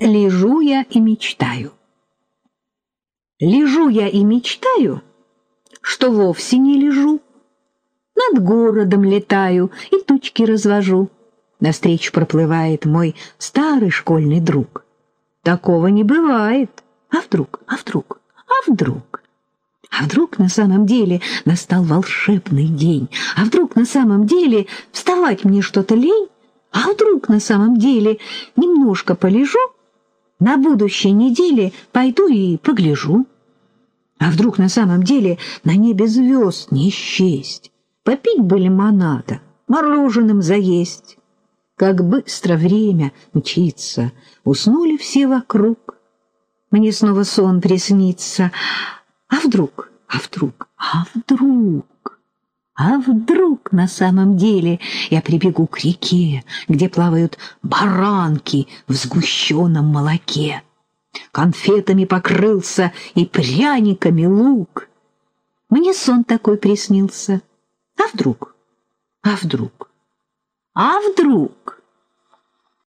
Лежу я и мечтаю. Лежу я и мечтаю, что вовсе не лежу. Над городом летаю и тучки развожу. Навстречу проплывает мой старый школьный друг. Такого не бывает. А вдруг, а вдруг, а вдруг? А вдруг на самом деле настал волшебный день? А вдруг на самом деле вставать мне что-то лень? А вдруг на самом деле немножко полежу на будущей неделе пойду и погляжу. А вдруг на самом деле на небе звезд не счесть? Попить бы лимонада, мороженым заесть. Как быстро время мчится, уснули все вокруг. Мне снова сон приснится. А вдруг, а вдруг, а вдруг? А вдруг на самом деле я прибегу к реке, где плавают баранки в сгущенном молоке? Конфетами покрылся и пряниками лук. Мне сон такой приснился. А вдруг? А вдруг? А вдруг?